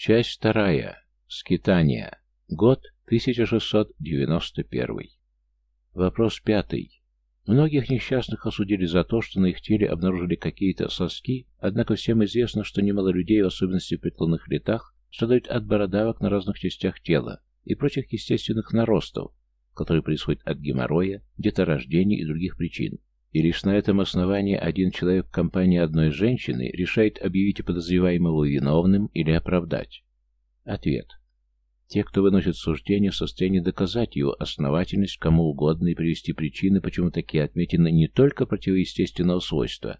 Часть вторая. Скитания. Год 1691. Вопрос пятый. Многих несчастных осудили за то, что на их теле обнаружили какие-то соски, однако всем известно, что немало людей, в особенности в преклонных летах, страдают от бородавок на разных частях тела и прочих естественных наростов, которые происходят от геморроя, деторождения и других причин. И лишь на этом основании один человек в компании одной женщины решает объявить подозреваемого виновным или оправдать. Ответ. Те, кто выносит суждение, в состоянии доказать его основательность кому угодно и привести причины, почему такие отметины не только противоестественного свойства,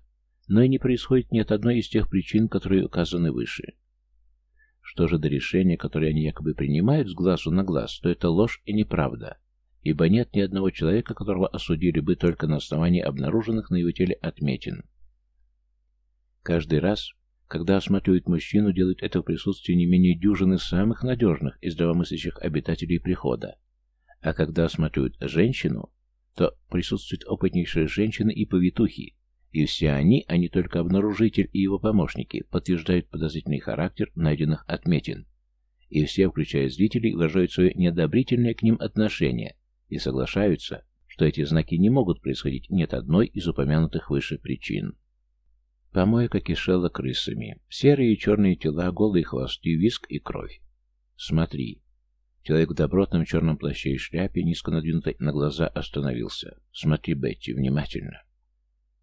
но и не происходит ни от одной из тех причин, которые указаны выше. Что же до решения, которое они якобы принимают с глазу на глаз, то это ложь и неправда ибо нет ни одного человека, которого осудили бы только на основании обнаруженных на его теле отметин. Каждый раз, когда осматривают мужчину, делают это в присутствии не менее дюжины самых надежных и здравомыслящих обитателей прихода. А когда осматривают женщину, то присутствуют опытнейшие женщины и повитухи, и все они, а не только обнаружитель и его помощники, подтверждают подозрительный характер найденных отметин. И все, включая зрителей, выражают свое неодобрительное к ним отношение, и соглашаются, что эти знаки не могут происходить нет одной из упомянутых выше причин. Помойка кишела крысами. Серые и черные тела, голые хвосты, виск и кровь. Смотри. Человек в добротном черном плаще и шляпе, низко надвинутой на глаза, остановился. Смотри, Бетти, внимательно.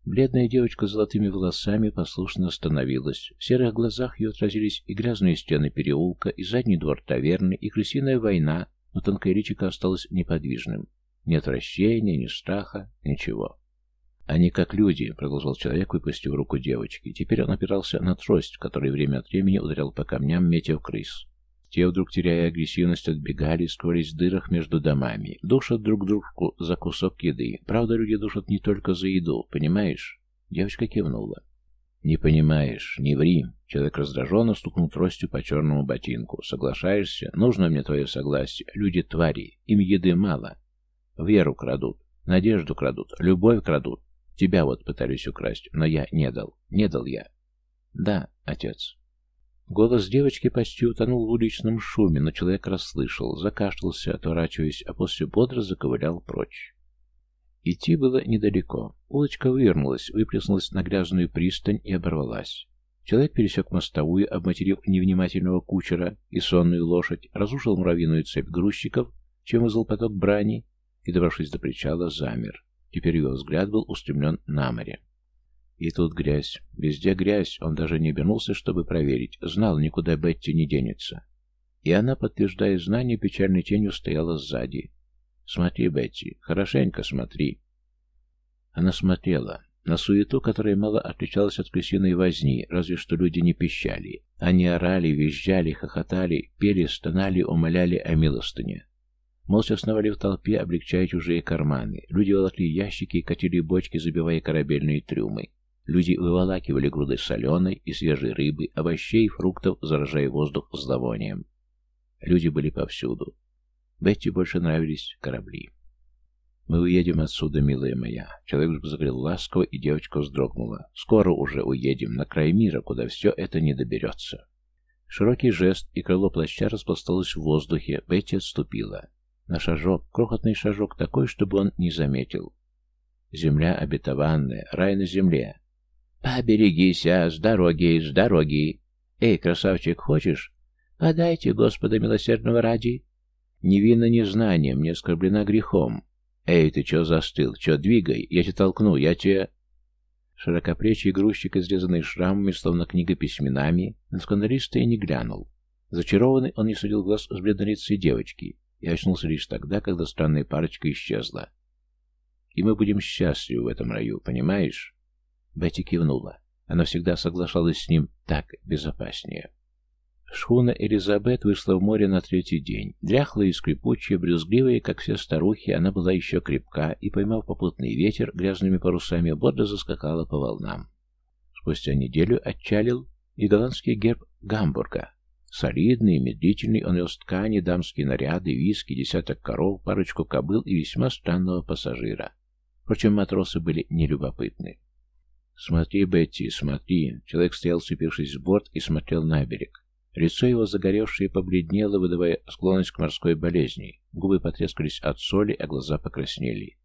Бледная девочка с золотыми волосами послушно остановилась. В серых глазах ее отразились и грязные стены переулка, и задний двор таверны, и крысиная война, но тонкое личико осталось неподвижным. Ни отвращения, ни страха, ничего. «Они как люди», — продолжал человек, выпустив руку девочки. Теперь он опирался на трость, который время от времени ударял по камням, метя в крыс. Те, вдруг теряя агрессивность, отбегали, в дырах между домами. Душат друг дружку за кусок еды. Правда, люди душат не только за еду, понимаешь? Девочка кивнула. «Не понимаешь, не ври!» Человек раздраженно стукнул тростью по черному ботинку. «Соглашаешься? Нужно мне твое согласие. Люди твари. Им еды мало. Веру крадут, надежду крадут, любовь крадут. Тебя вот пытались украсть, но я не дал. Не дал я». «Да, отец». Голос девочки почти утонул в уличном шуме, но человек расслышал, закашлялся, отворачиваясь, а после бодро заковылял прочь. Идти было недалеко. Улочка вывернулась, выплеснулась на грязную пристань и оборвалась. Человек пересек мостовую, обматерив невнимательного кучера и сонную лошадь, разрушил муравьиную цепь грузчиков, чем вызвал поток брани, и, добравшись до причала, замер. Теперь его взгляд был устремлен на море. И тут грязь. Везде грязь. Он даже не обернулся, чтобы проверить. Знал, никуда Бетти не денется. И она, подтверждая знание, печальной тенью стояла сзади. «Смотри, Бетти, хорошенько смотри». Она смотрела на суету, которая мало отличалась от крысиной возни, разве что люди не пищали. Они орали, визжали, хохотали, пели, стонали, умоляли о милостыне. Молча сновали в толпе, облегчая чужие карманы. Люди волокли ящики и катили бочки, забивая корабельные трюмы. Люди выволакивали груды соленой и свежей рыбы, овощей, фруктов, заражая воздух зловонием. Люди были повсюду. Бетти больше нравились корабли. «Мы уедем отсюда, милая моя». Человек заговорил ласково, и девочка вздрогнула. «Скоро уже уедем, на край мира, куда все это не доберется». Широкий жест, и крыло плаща распласталось в воздухе. Бетти отступила. На шажок, крохотный шажок такой, чтобы он не заметил. Земля обетованная, рай на земле. «Поберегися, с дороги, с дороги! Эй, красавчик, хочешь? Подайте Господа милосердного ради!» Невинно незнанием, не оскорблена грехом. Эй, ты чё застыл? Чё двигай? Я тебя толкну, я тебе... Широкоплечий грузчик, изрезанный шрамами, словно книга письменами, на скандалиста и не глянул. Зачарованный он не судил глаз с бледнолицей девочки и очнулся лишь тогда, когда странная парочка исчезла. И мы будем счастливы в этом раю, понимаешь? Бетти кивнула. Она всегда соглашалась с ним так безопаснее. Шхуна Элизабет вышла в море на третий день. Дряхлая и скрипучая, брюзгливая, как все старухи, она была еще крепка и, поймав попутный ветер, грязными парусами бодро заскакала по волнам. Спустя неделю отчалил и голландский герб Гамбурга. Солидный, медлительный, он вез ткани, дамские наряды, виски, десяток коров, парочку кобыл и весьма странного пассажира. Впрочем, матросы были нелюбопытны. «Смотри, Бетти, смотри!» Человек стоял, цепившись в борт, и смотрел на берег. Лицо его загоревшее побледнело, выдавая склонность к морской болезни. Губы потрескались от соли, а глаза покраснели.